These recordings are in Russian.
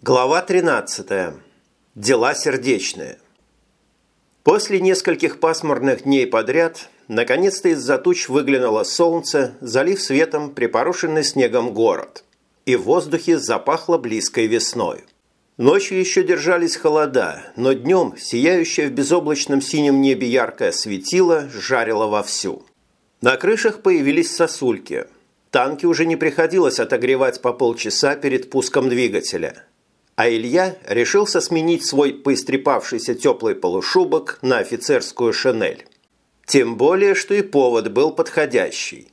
Глава 13. Дела сердечные. После нескольких пасмурных дней подряд, наконец-то из-за туч выглянуло солнце, залив светом припорошенный снегом город. И в воздухе запахло близкой весной. Ночью еще держались холода, но днем сияющее в безоблачном синем небе яркое светило жарило вовсю. На крышах появились сосульки. Танки уже не приходилось отогревать по полчаса перед пуском двигателя – а Илья решился сменить свой поистрепавшийся теплый полушубок на офицерскую шинель. Тем более, что и повод был подходящий.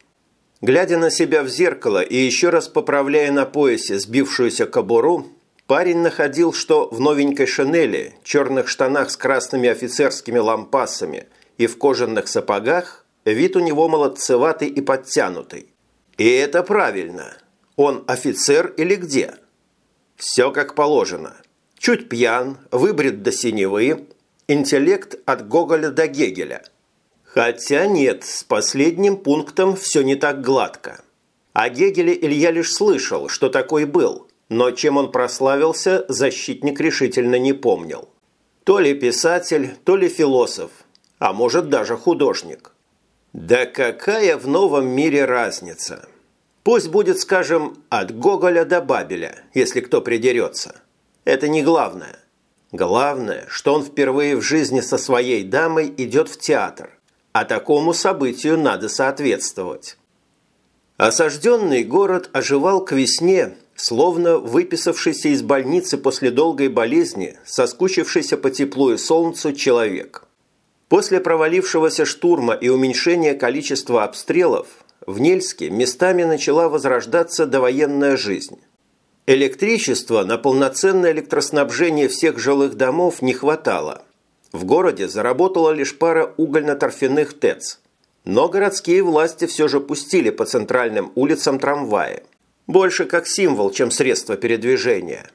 Глядя на себя в зеркало и еще раз поправляя на поясе сбившуюся кобуру, парень находил, что в новенькой шинели, черных штанах с красными офицерскими лампасами и в кожаных сапогах вид у него молодцеватый и подтянутый. И это правильно. Он офицер или где? – все как положено. Чуть пьян, выбрит до синевы, интеллект от Гоголя до Гегеля. Хотя нет, с последним пунктом все не так гладко. О Гегеле Илья лишь слышал, что такой был, но чем он прославился, защитник решительно не помнил. То ли писатель, то ли философ, а может даже художник. Да какая в новом мире разница? Пусть будет, скажем, от Гоголя до Бабеля, если кто придерется. Это не главное. Главное, что он впервые в жизни со своей дамой идет в театр, а такому событию надо соответствовать. Осажденный город оживал к весне, словно выписавшийся из больницы после долгой болезни, соскучившийся по теплу и солнцу человек. После провалившегося штурма и уменьшения количества обстрелов в Нельске местами начала возрождаться довоенная жизнь. Электричества на полноценное электроснабжение всех жилых домов не хватало. В городе заработала лишь пара угольно-торфяных ТЭЦ. Но городские власти все же пустили по центральным улицам трамваи. Больше как символ, чем средство передвижения.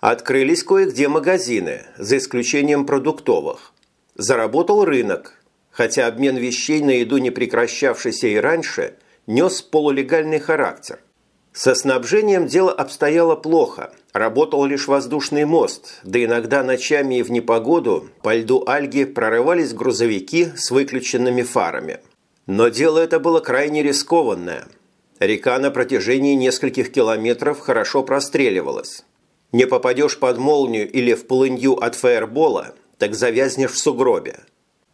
Открылись кое-где магазины, за исключением продуктовых. Заработал рынок, хотя обмен вещей на еду, не прекращавшийся и раньше – нес полулегальный характер. Со снабжением дело обстояло плохо. Работал лишь воздушный мост, да иногда ночами и в непогоду по льду Альги прорывались грузовики с выключенными фарами. Но дело это было крайне рискованное. Река на протяжении нескольких километров хорошо простреливалась. Не попадешь под молнию или в полынью от фаербола, так завязнешь в сугробе.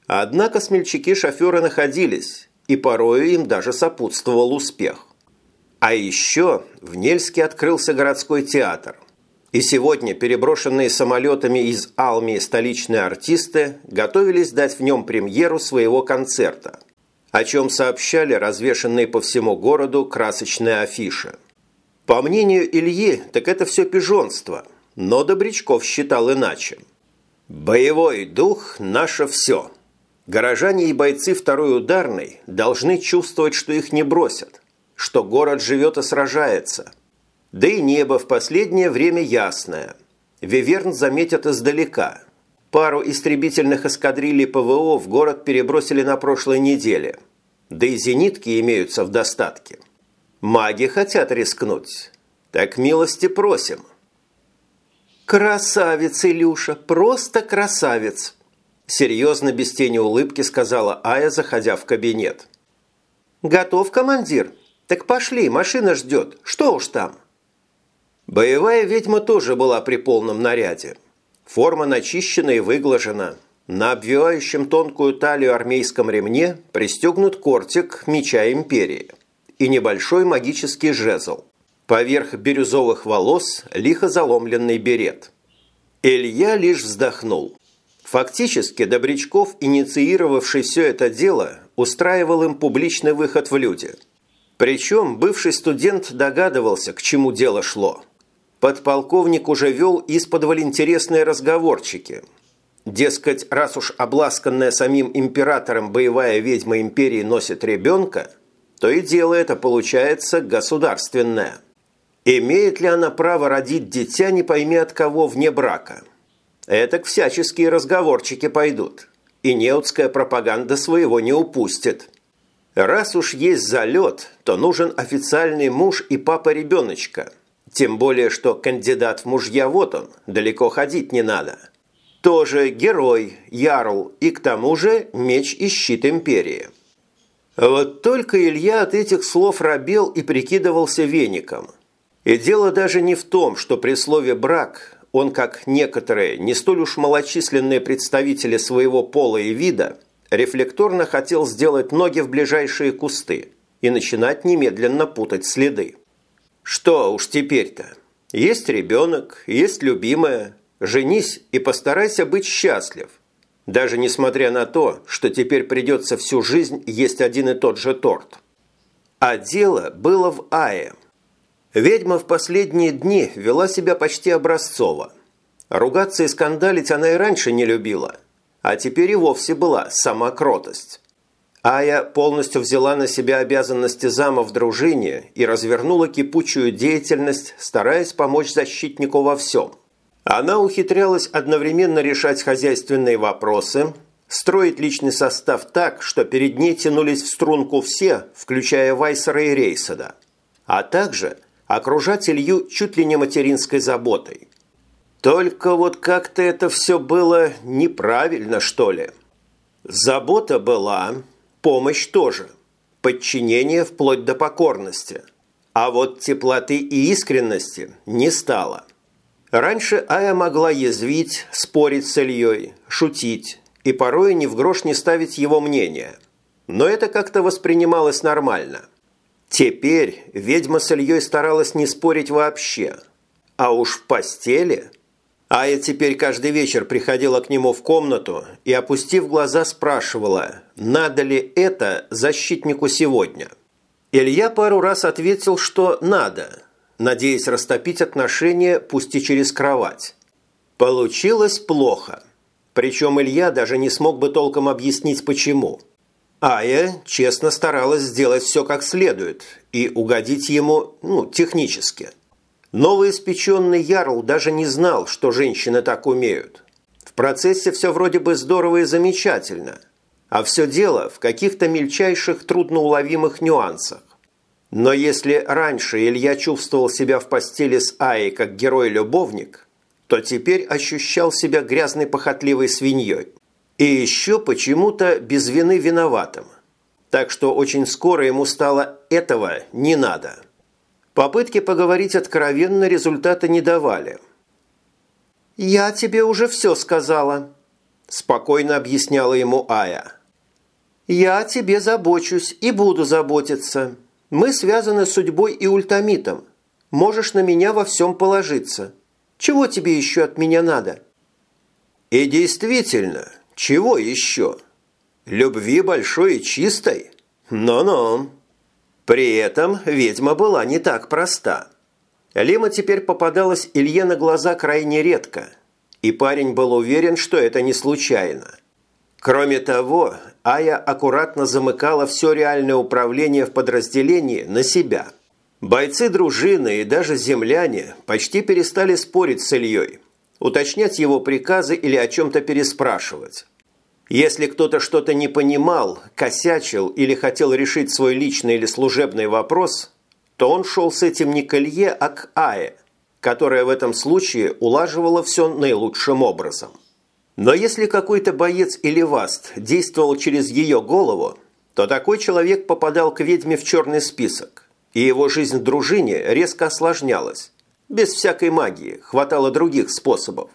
Однако смельчаки-шоферы находились, и порою им даже сопутствовал успех. А еще в Нельске открылся городской театр. И сегодня переброшенные самолетами из Алмии столичные артисты готовились дать в нем премьеру своего концерта, о чем сообщали развешанные по всему городу красочные афиши. По мнению Ильи, так это все пижонство, но Добрячков считал иначе. «Боевой дух – наше все», Горожане и бойцы второй ударной должны чувствовать, что их не бросят, что город живет и сражается. Да и небо в последнее время ясное. Виверн заметят издалека. Пару истребительных эскадрилей ПВО в город перебросили на прошлой неделе. Да и зенитки имеются в достатке. Маги хотят рискнуть. Так милости просим. «Красавец, Илюша, просто красавец!» Серьезно, без тени улыбки, сказала Ая, заходя в кабинет. «Готов, командир? Так пошли, машина ждет. Что уж там?» Боевая ведьма тоже была при полном наряде. Форма начищена и выглажена. На обвивающем тонкую талию армейском ремне пристегнут кортик меча империи и небольшой магический жезл. Поверх бирюзовых волос лихо заломленный берет. Илья лишь вздохнул. Фактически Добрячков, инициировавший все это дело, устраивал им публичный выход в люди. Причем бывший студент догадывался, к чему дело шло. Подполковник уже вел из-под интересные разговорчики. Дескать, раз уж обласканная самим императором боевая ведьма империи носит ребенка, то и дело это получается государственное. Имеет ли она право родить дитя, не пойми от кого, вне брака – Этак всяческие разговорчики пойдут, и неутская пропаганда своего не упустит. Раз уж есть залет, то нужен официальный муж и папа ребеночка, Тем более, что кандидат в мужья вот он, далеко ходить не надо. Тоже герой, ярл и к тому же меч и щит империи. Вот только Илья от этих слов робел и прикидывался веником. И дело даже не в том, что при слове «брак» он, как некоторые, не столь уж малочисленные представители своего пола и вида, рефлекторно хотел сделать ноги в ближайшие кусты и начинать немедленно путать следы. Что уж теперь-то? Есть ребенок, есть любимая. Женись и постарайся быть счастлив. Даже несмотря на то, что теперь придется всю жизнь есть один и тот же торт. А дело было в Ае. Ведьма в последние дни вела себя почти образцово. Ругаться и скандалить она и раньше не любила, а теперь и вовсе была сама кротость. Ая полностью взяла на себя обязанности зама в дружине и развернула кипучую деятельность, стараясь помочь защитнику во всем. Она ухитрялась одновременно решать хозяйственные вопросы, строить личный состав так, что перед ней тянулись в струнку все, включая Вайсера и Рейсада, а также окружать Илью чуть ли не материнской заботой. Только вот как-то это все было неправильно, что ли. Забота была, Помощь тоже. Подчинение вплоть до покорности. А вот теплоты и искренности не стало. Раньше Ая могла язвить, спорить с Ильей, шутить и порой ни в грош не ставить его мнение. Но это как-то воспринималось нормально. Теперь ведьма с Ильей старалась не спорить вообще. А уж в постели Ая теперь каждый вечер приходила к нему в комнату и, опустив глаза, спрашивала, надо ли это защитнику сегодня. Илья пару раз ответил, что надо, надеясь растопить отношения, пусть и через кровать. Получилось плохо. Причем Илья даже не смог бы толком объяснить, почему. Ая честно старалась сделать все как следует и угодить ему, ну, технически – Новоиспеченный Ярл даже не знал, что женщины так умеют. В процессе все вроде бы здорово и замечательно, а все дело в каких-то мельчайших трудноуловимых нюансах. Но если раньше Илья чувствовал себя в постели с Аей как герой-любовник, то теперь ощущал себя грязной похотливой свиньей. И еще почему-то без вины виноватым. Так что очень скоро ему стало «этого не надо». Попытки поговорить откровенно результата не давали. «Я тебе уже все сказала», – спокойно объясняла ему Ая. «Я о тебе забочусь и буду заботиться. Мы связаны судьбой и ультамитом. Можешь на меня во всем положиться. Чего тебе еще от меня надо?» «И действительно, чего еще? Любви большой и чистой? Но-но!» При этом ведьма была не так проста. Лима теперь попадалась Илье на глаза крайне редко, и парень был уверен, что это не случайно. Кроме того, Ая аккуратно замыкала все реальное управление в подразделении на себя. Бойцы дружины и даже земляне почти перестали спорить с Ильей, уточнять его приказы или о чем-то переспрашивать. Если кто-то что-то не понимал, косячил или хотел решить свой личный или служебный вопрос, то он шел с этим не к Илье, а к Ае, которая в этом случае улаживала все наилучшим образом. Но если какой-то боец или васт действовал через ее голову, то такой человек попадал к ведьме в черный список, и его жизнь в дружине резко осложнялась. Без всякой магии, хватало других способов.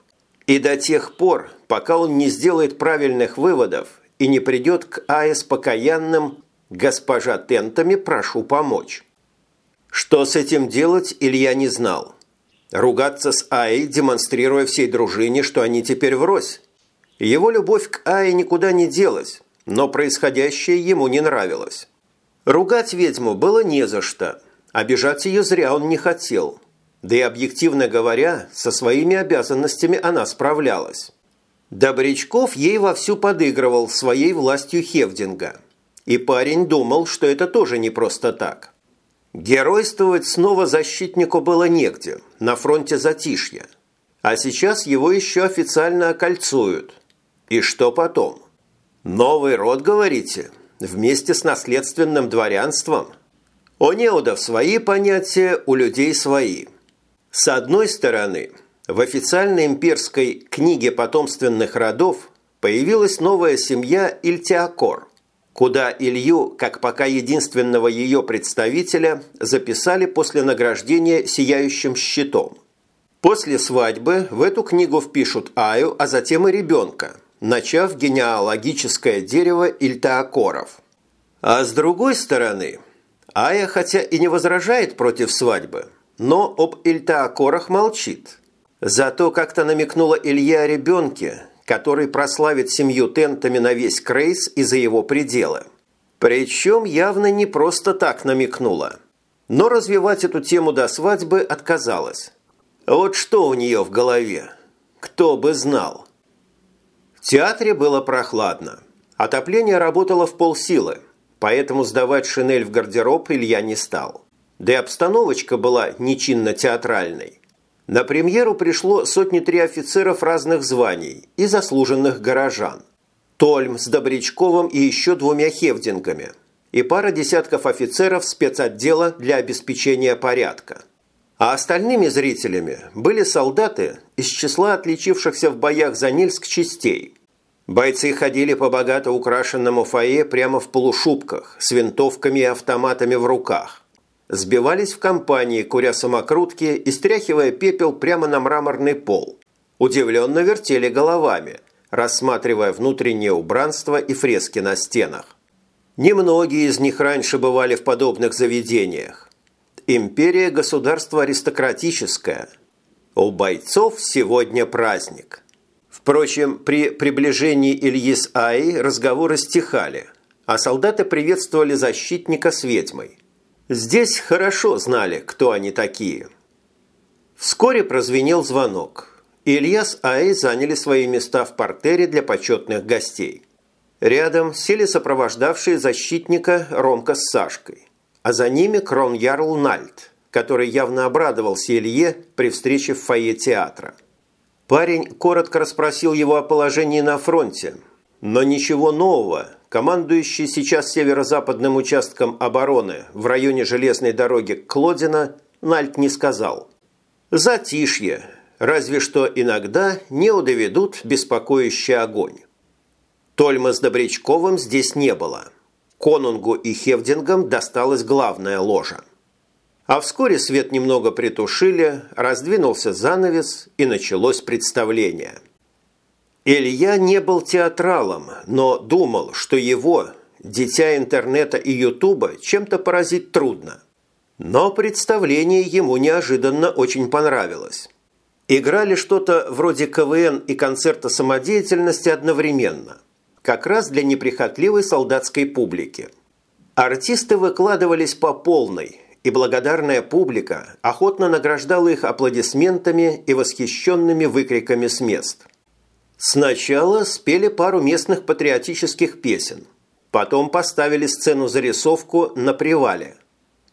И до тех пор, пока он не сделает правильных выводов и не придет к Ае с покаянным «Госпожа Тентами, прошу помочь». Что с этим делать, Илья не знал. Ругаться с Аей, демонстрируя всей дружине, что они теперь врозь. Его любовь к Ае никуда не делась, но происходящее ему не нравилось. Ругать ведьму было не за что. Обижать ее зря он не хотел – да и объективно говоря, со своими обязанностями она справлялась. Добрячков ей вовсю подыгрывал своей властью Хевдинга. И парень думал, что это тоже не просто так. Геройствовать снова защитнику было негде, на фронте затишья. А сейчас его еще официально окольцуют. И что потом? Новый род, говорите? Вместе с наследственным дворянством? У неудов свои понятия, у людей свои – С одной стороны, в официальной имперской книге потомственных родов появилась новая семья Ильтиакор, куда Илью, как пока единственного ее представителя, записали после награждения сияющим щитом. После свадьбы в эту книгу впишут Аю, а затем и ребенка, начав генеалогическое дерево Ильтаакоров. А с другой стороны, Ая хотя и не возражает против свадьбы, но об Ильтаакорах молчит. Зато как-то намекнула Илья о ребенке, который прославит семью тентами на весь Крейс и за его пределы. Причем явно не просто так намекнула. Но развивать эту тему до свадьбы отказалась. Вот что у нее в голове? Кто бы знал. В театре было прохладно. Отопление работало в полсилы, поэтому сдавать шинель в гардероб Илья не стал. Да и обстановочка была нечинно-театральной. На премьеру пришло сотни-три офицеров разных званий и заслуженных горожан. Тольм с Добрячковым и еще двумя хевдингами. И пара десятков офицеров спецотдела для обеспечения порядка. А остальными зрителями были солдаты из числа отличившихся в боях за Нильск частей. Бойцы ходили по богато украшенному фойе прямо в полушубках, с винтовками и автоматами в руках сбивались в компании, куря самокрутки и стряхивая пепел прямо на мраморный пол. Удивленно вертели головами, рассматривая внутреннее убранство и фрески на стенах. Немногие из них раньше бывали в подобных заведениях. Империя – государство аристократическое. У бойцов сегодня праздник. Впрочем, при приближении Ильи с Аи разговоры стихали, а солдаты приветствовали защитника с ведьмой. Здесь хорошо знали, кто они такие. Вскоре прозвенел звонок. Илья с Ай заняли свои места в портере для почетных гостей. Рядом сели сопровождавшие защитника Ромка с Сашкой, а за ними крон Ярл Нальт, который явно обрадовался Илье при встрече в фойе театра. Парень коротко расспросил его о положении на фронте, но ничего нового – командующий сейчас северо-западным участком обороны в районе железной дороги Клодина, Нальт не сказал. Затишье, разве что иногда не удоведут беспокоящий огонь. Тольма с Добрячковым здесь не было. Конунгу и Хевдингам досталась главная ложа. А вскоре свет немного притушили, раздвинулся занавес и началось представление – Илья не был театралом, но думал, что его, дитя интернета и ютуба, чем-то поразить трудно. Но представление ему неожиданно очень понравилось. Играли что-то вроде КВН и концерта самодеятельности одновременно, как раз для неприхотливой солдатской публики. Артисты выкладывались по полной, и благодарная публика охотно награждала их аплодисментами и восхищенными выкриками с мест – Сначала спели пару местных патриотических песен. Потом поставили сцену-зарисовку на привале,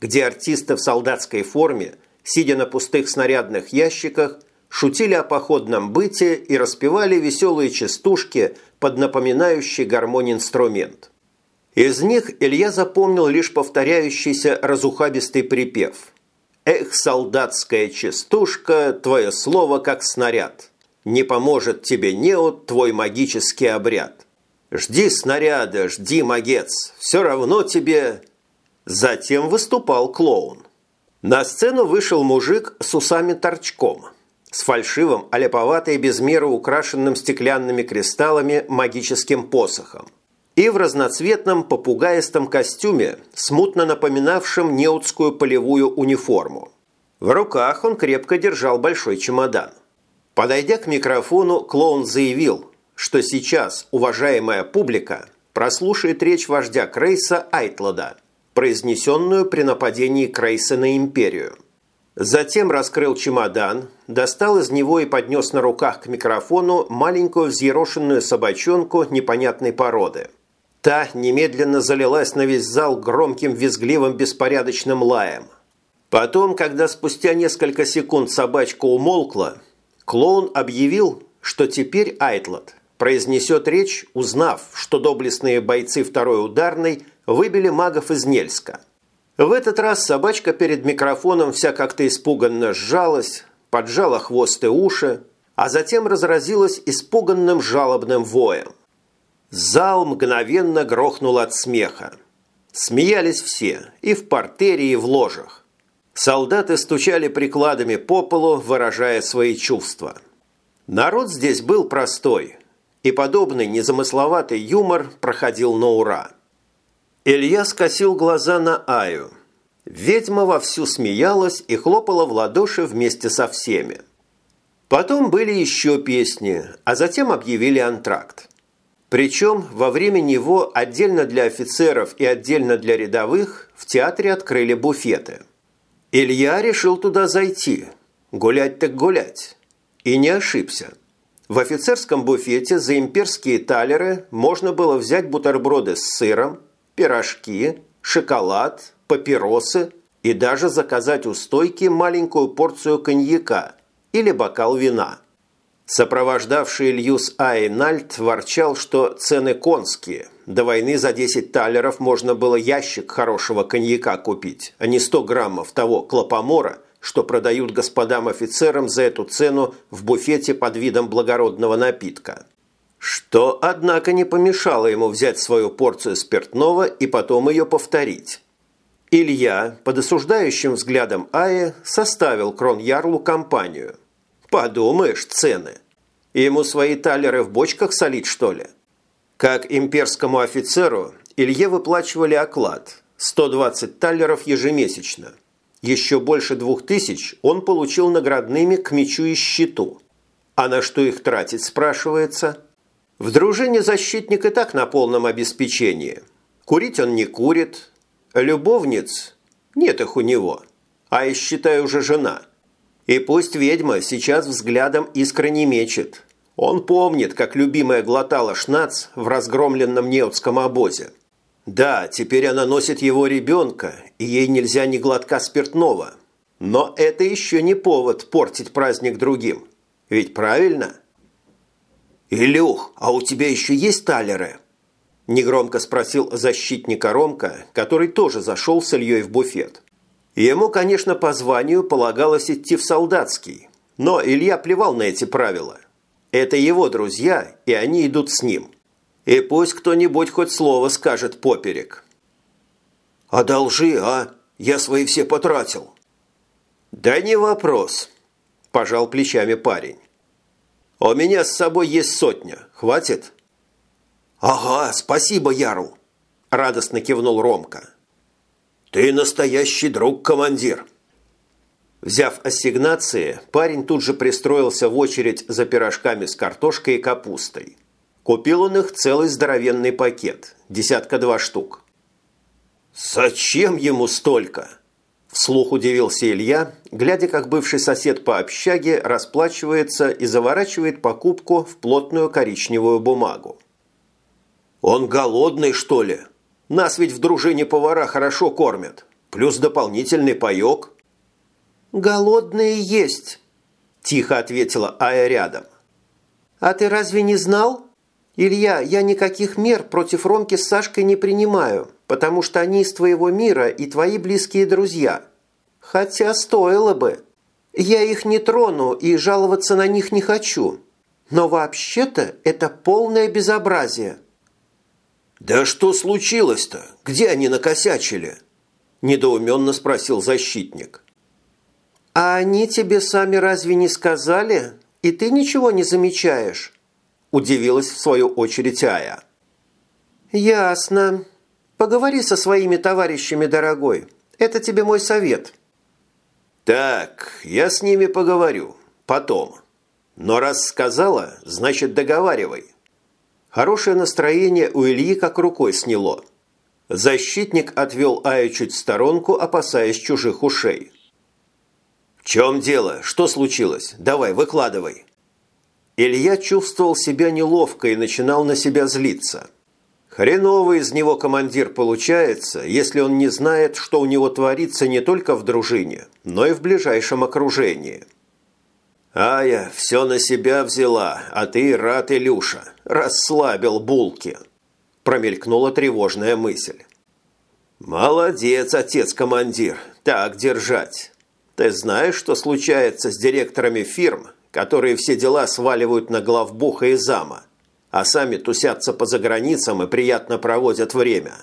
где артисты в солдатской форме, сидя на пустых снарядных ящиках, шутили о походном быте и распевали веселые частушки под напоминающий гармонь инструмент. Из них Илья запомнил лишь повторяющийся разухабистый припев. «Эх, солдатская частушка, твое слово как снаряд!» Не поможет тебе неот твой магический обряд. Жди снаряда, жди, магец, все равно тебе...» Затем выступал клоун. На сцену вышел мужик с усами-торчком, с фальшивым, аляповатой без меры украшенным стеклянными кристаллами магическим посохом и в разноцветном попугаистом костюме, смутно напоминавшем неутскую полевую униформу. В руках он крепко держал большой чемодан. Подойдя к микрофону, клоун заявил, что сейчас уважаемая публика прослушает речь вождя Крейса Айтлада, произнесенную при нападении Крейса на империю. Затем раскрыл чемодан, достал из него и поднес на руках к микрофону маленькую взъерошенную собачонку непонятной породы. Та немедленно залилась на весь зал громким визгливым беспорядочным лаем. Потом, когда спустя несколько секунд собачка умолкла, Клоун объявил, что теперь Айтлот произнесет речь, узнав, что доблестные бойцы второй ударной выбили магов из Нельска. В этот раз собачка перед микрофоном вся как-то испуганно сжалась, поджала хвост и уши, а затем разразилась испуганным жалобным воем. Зал мгновенно грохнул от смеха. Смеялись все, и в портере, и в ложах. Солдаты стучали прикладами по полу, выражая свои чувства. Народ здесь был простой, и подобный незамысловатый юмор проходил на ура. Илья скосил глаза на Аю. Ведьма вовсю смеялась и хлопала в ладоши вместе со всеми. Потом были еще песни, а затем объявили антракт. Причем во время него отдельно для офицеров и отдельно для рядовых в театре открыли буфеты. Илья решил туда зайти. Гулять так гулять. И не ошибся. В офицерском буфете за имперские талеры можно было взять бутерброды с сыром, пирожки, шоколад, папиросы и даже заказать у стойки маленькую порцию коньяка или бокал вина. Сопровождавший Илью с Айнальд ворчал, что цены конские. До войны за 10 талеров можно было ящик хорошего коньяка купить, а не 100 граммов того клопомора, что продают господам офицерам за эту цену в буфете под видом благородного напитка. Что, однако, не помешало ему взять свою порцию спиртного и потом ее повторить. Илья, под осуждающим взглядом Аи, составил Крон-Ярлу компанию. Подумаешь, цены. Ему свои талеры в бочках солить, что ли? Как имперскому офицеру Илье выплачивали оклад – 120 талеров ежемесячно. Еще больше двух тысяч он получил наградными к мечу и щиту. А на что их тратить, спрашивается – в дружине защитник и так на полном обеспечении. Курить он не курит. Любовниц нет их у него. А и считай уже жена. И пусть ведьма сейчас взглядом искры мечет. Он помнит, как любимая глотала шнац в разгромленном неотском обозе. Да, теперь она носит его ребенка, и ей нельзя ни глотка спиртного. Но это еще не повод портить праздник другим. Ведь правильно? – «Илюх, а у тебя еще есть талеры?» Негромко спросил защитника Ромка, который тоже зашел с Ильей в буфет. Ему, конечно, по званию полагалось идти в солдатский, но Илья плевал на эти правила. Это его друзья, и они идут с ним. И пусть кто-нибудь хоть слово скажет поперек. «Одолжи, а? Я свои все потратил». «Да не вопрос», – пожал плечами парень. У меня с собой есть сотня. Хватит?» «Ага, спасибо, Ярл!» – радостно кивнул Ромка. «Ты настоящий друг, командир!» Взяв ассигнации, парень тут же пристроился в очередь за пирожками с картошкой и капустой. Купил он их целый здоровенный пакет, десятка-два штук. «Зачем ему столько?» Вслух удивился Илья, глядя, как бывший сосед по общаге расплачивается и заворачивает покупку в плотную коричневую бумагу. «Он голодный, что ли? Нас ведь в дружине повара хорошо кормят. Плюс дополнительный паёк». «Голодные есть», – тихо ответила Ая рядом. «А ты разве не знал? Илья, я никаких мер против Ромки с Сашкой не принимаю» потому что они из твоего мира и твои близкие друзья. Хотя стоило бы. Я их не трону и жаловаться на них не хочу. Но вообще-то это полное безобразие». «Да что случилось-то? Где они накосячили?» – недоуменно спросил защитник. «А они тебе сами разве не сказали? И ты ничего не замечаешь?» – удивилась в свою очередь Ая. «Ясно. Поговори со своими товарищами, дорогой. Это тебе мой совет». «Так, я с ними поговорю. Потом. Но раз сказала, значит договаривай». Хорошее настроение у Ильи как рукой сняло. Защитник отвел Аю чуть в сторонку, опасаясь чужих ушей. «В чем дело? Что случилось? Давай, выкладывай». Илья чувствовал себя неловко и начинал на себя злиться – Хреновый из него командир получается, если он не знает, что у него творится не только в дружине, но и в ближайшем окружении. «Ая, все на себя взяла, а ты, рад Илюша, расслабил булки», – промелькнула тревожная мысль. «Молодец, отец-командир, так держать. Ты знаешь, что случается с директорами фирм, которые все дела сваливают на главбуха и зама, а сами тусятся по заграницам и приятно проводят время?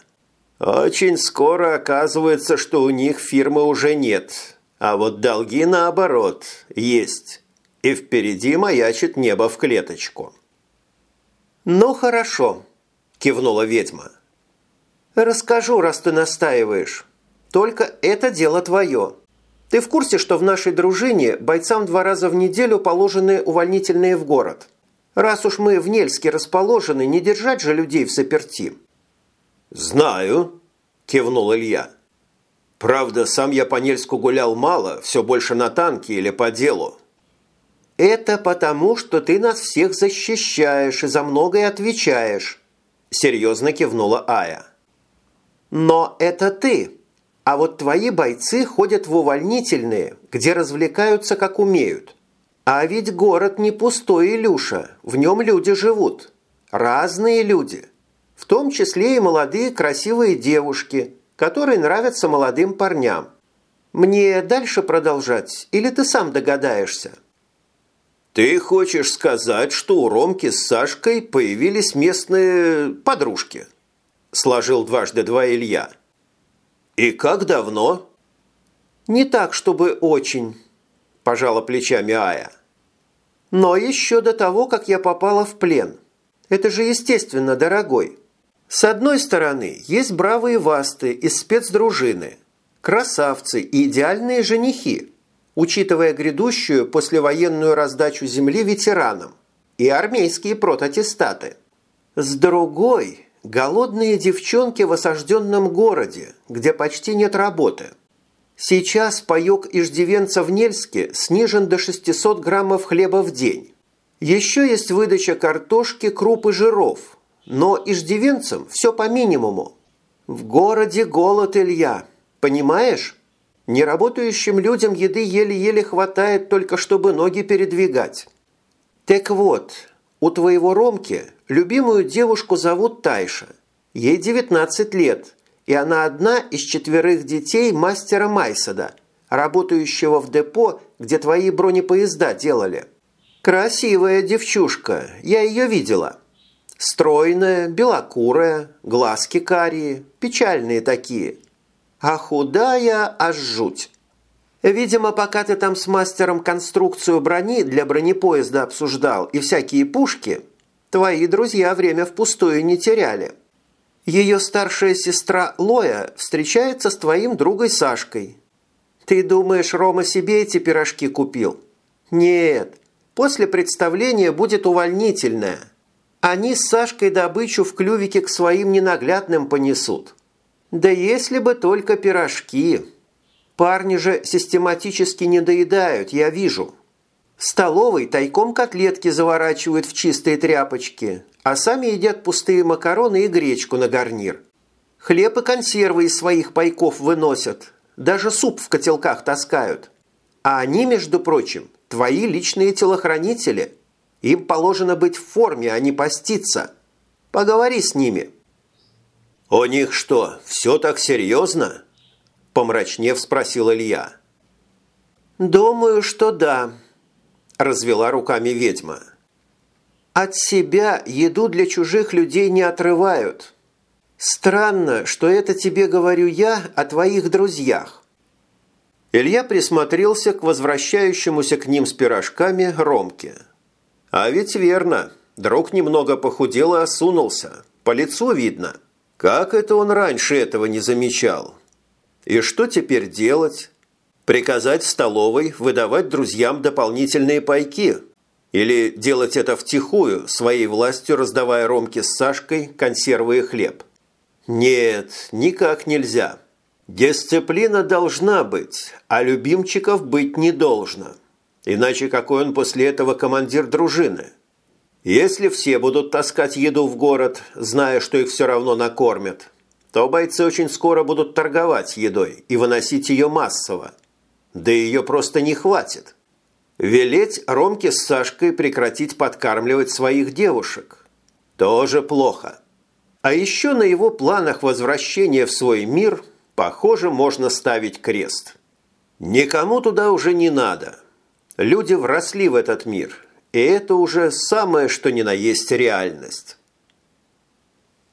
Очень скоро оказывается, что у них фирмы уже нет, а вот долги, наоборот, есть, и впереди маячит небо в клеточку». «Ну, хорошо», – кивнула ведьма. «Расскажу, раз ты настаиваешь. Только это дело твое. Ты в курсе, что в нашей дружине бойцам два раза в неделю положены увольнительные в город? Раз уж мы в Нельске расположены, не держать же людей в заперти». «Знаю», – кивнул Илья. «Правда, сам я по Нельску гулял мало, все больше на танке или по делу». «Это потому, что ты нас всех защищаешь и за многое отвечаешь», – серьезно кивнула Ая. Но это ты. А вот твои бойцы ходят в увольнительные, где развлекаются как умеют. А ведь город не пустой, Илюша, в нем люди живут. Разные люди. В том числе и молодые красивые девушки, которые нравятся молодым парням. Мне дальше продолжать или ты сам догадаешься? Ты хочешь сказать, что у Ромки с Сашкой появились местные подружки? сложил дважды два Илья. «И как давно?» «Не так, чтобы очень», – пожала плечами Ая. «Но еще до того, как я попала в плен. Это же естественно, дорогой. С одной стороны, есть бравые васты из спецдружины, красавцы и идеальные женихи, учитывая грядущую послевоенную раздачу земли ветеранам и армейские протатистаты. С другой Голодные девчонки в осажденном городе, где почти нет работы. Сейчас паёк иждивенца в Нельске снижен до 600 граммов хлеба в день. Еще есть выдача картошки, круп и жиров. Но иждивенцам все по минимуму. В городе голод, Илья. Понимаешь? Неработающим людям еды еле-еле хватает только, чтобы ноги передвигать. Так вот, у твоего Ромки любимую девушку зовут Тайша. Ей 19 лет, и она одна из четверых детей мастера Майсада, работающего в депо, где твои бронепоезда делали. Красивая девчушка, я ее видела. Стройная, белокурая, глазки карие, печальные такие. А худая аж жуть. Видимо, пока ты там с мастером конструкцию брони для бронепоезда обсуждал и всякие пушки, твои друзья время впустую не теряли. Ее старшая сестра Лоя встречается с твоим другой Сашкой. Ты думаешь, Рома себе эти пирожки купил? Нет, после представления будет увольнительное. Они с Сашкой добычу в клювике к своим ненаглядным понесут. Да если бы только пирожки... Парни же систематически не доедают, я вижу. В столовой тайком котлетки заворачивают в чистые тряпочки, а сами едят пустые макароны и гречку на гарнир. Хлеб и консервы из своих пайков выносят, даже суп в котелках таскают. А они, между прочим, твои личные телохранители. Им положено быть в форме, а не поститься. Поговори с ними». «У них что, все так серьезно?» Помрачнев спросил Илья. «Думаю, что да», – развела руками ведьма. «От себя еду для чужих людей не отрывают. Странно, что это тебе говорю я о твоих друзьях». Илья присмотрелся к возвращающемуся к ним с пирожками Ромке. «А ведь верно, друг немного похудел и осунулся. По лицу видно. Как это он раньше этого не замечал?» И что теперь делать? Приказать столовой выдавать друзьям дополнительные пайки? Или делать это втихую, своей властью раздавая Ромке с Сашкой консервы и хлеб? Нет, никак нельзя. Дисциплина должна быть, а любимчиков быть не должно. Иначе какой он после этого командир дружины? Если все будут таскать еду в город, зная, что их все равно накормят, то бойцы очень скоро будут торговать едой и выносить ее массово. Да ее просто не хватит. Велеть Ромке с Сашкой прекратить подкармливать своих девушек. Тоже плохо. А еще на его планах возвращения в свой мир, похоже, можно ставить крест. Никому туда уже не надо. Люди вросли в этот мир, и это уже самое что ни на есть реальность.